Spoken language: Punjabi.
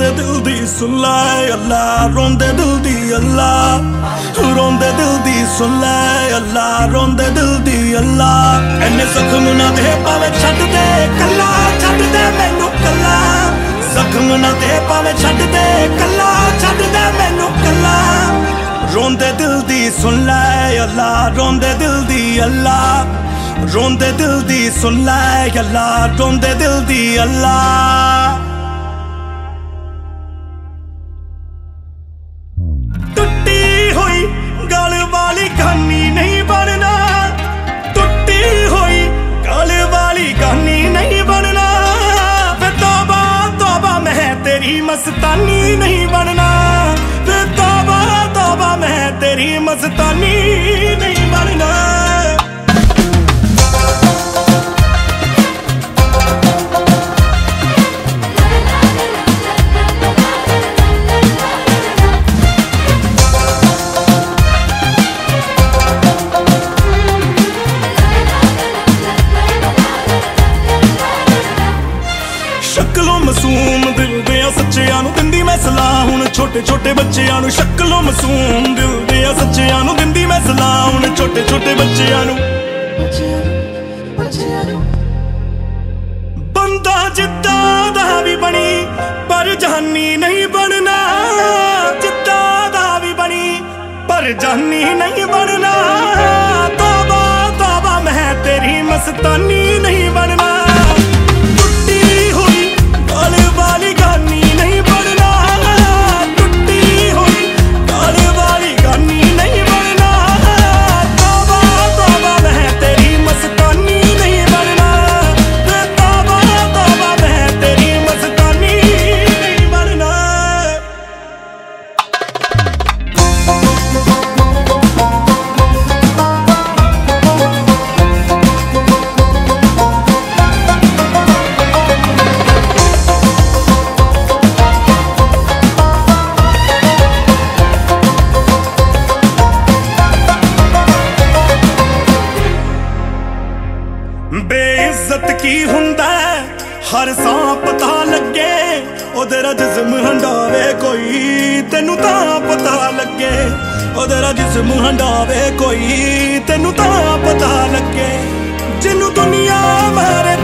ਰੋਂਦੇ ਦਿਲ ਦੀ ਸੁਣ ਲੈ ਅੱਲਾ, ਰੋਂਦੇ ਦਿਲ ਦੀ ਅੱਲਾ। ਰੋਂਦੇ ਦਿਲ ਦੀ ਸੁਣ ਲੈ ਅੱਲਾ, ਰੋਂਦੇ ਦਿਲ ਦੀ ਅੱਲਾ। ਐਨੇ ਜ਼ਖਮ ਨਾ ਦੇ ਪਾਵੇ ਛੱਡ ਦੇ, ਕੱਲਾ ਛੱਡ ਦੇ ਮੈਨੂੰ ਕੱਲਾ। ਜ਼ਖਮ ਨਾ ਦੇ ਪਾਵੇ ਛੱਡ ਦੇ, ਕੱਲਾ ਛੱਡ ਦੇ ਮੈਨੂੰ ਕੱਲਾ। ਰੋਂਦੇ ਦਿਲ ਦੀ ਸੁਣ ਲੈ ਅੱਲਾ, ਰੋਂਦੇ ਦਿਲ ਦੀ ਅੱਲਾ। ਰੋਂਦੇ ਦਿਲ ਦੀ ਸੁਣ ਲੈ ਅੱਲਾ, ਰੋਂਦੇ ਦਿਲ ਦੀ ਅੱਲਾ। ਤੇਰੀ ਮਸਤਾਨੀ ਨਹੀਂ ਬਣਨਾ। ਵੇ ਤੋਬਾ ਤੋਬਾ ਮੈਂ ਤੇਰੀ ਮਸਤਾਨੀ ਨਹੀਂ ਬਣਨਾ। ਛੋਟੇ ਛੋਟੇ ਬੱਚਿਆਂ ਨੂੰ ਸ਼ਕਲੋਂ ਮਾਸੂਮ ਦਿਲ ਦੇ ਆ, ਸੱਚਿਆਂ ਨੂੰ ਦਿੰਦੀ ਮੈਂ ਸਲਾਹ ਛੋਟੇ ਛੋਟੇ ਬੱਚਿਆਂ ਨੂੰ। ਬੰਦਾ ਜਿੱਦਾਂ ਦਾ ਵੀ ਬਣੀ, ਪਰ ਜਾਨੀ ਨਹੀਂ ਬਣਨਾ। ਜਿੱਦਾਂ ਦਾ ਵੀ ਬਣੀ, ਪਰ ਜਾਨੀ ਨਹੀਂ ਬਣਨਾ। ਤੋਬਾ ਤੋਬਾ ਮੈਂ ਤੇਰੀ ਮਸਤਾਨੀ। ਬੇਇੱਜ਼ਤ ਕੀ ਹੁੰਦਾ? ਹਰ ਸਾਹ ਪਤਾ ਲੱਗੇ ਉਹਦੇ ਰਾ ਹੰਡਾਵੇ ਕੋਈ। ਤੈਨੂੰ ਤਾਂ ਪਤਾ ਲੱਗੇ ਉਹਦੇ ਰਾ ਹੰਡਾਵੇ ਕੋਈ। ਤੈਨੂੰ ਤਾਂ ਪਤਾ ਲੱਗੇ, ਜਿਹਨੂੰ ਦੁਨੀਆ ਮਾਰੇ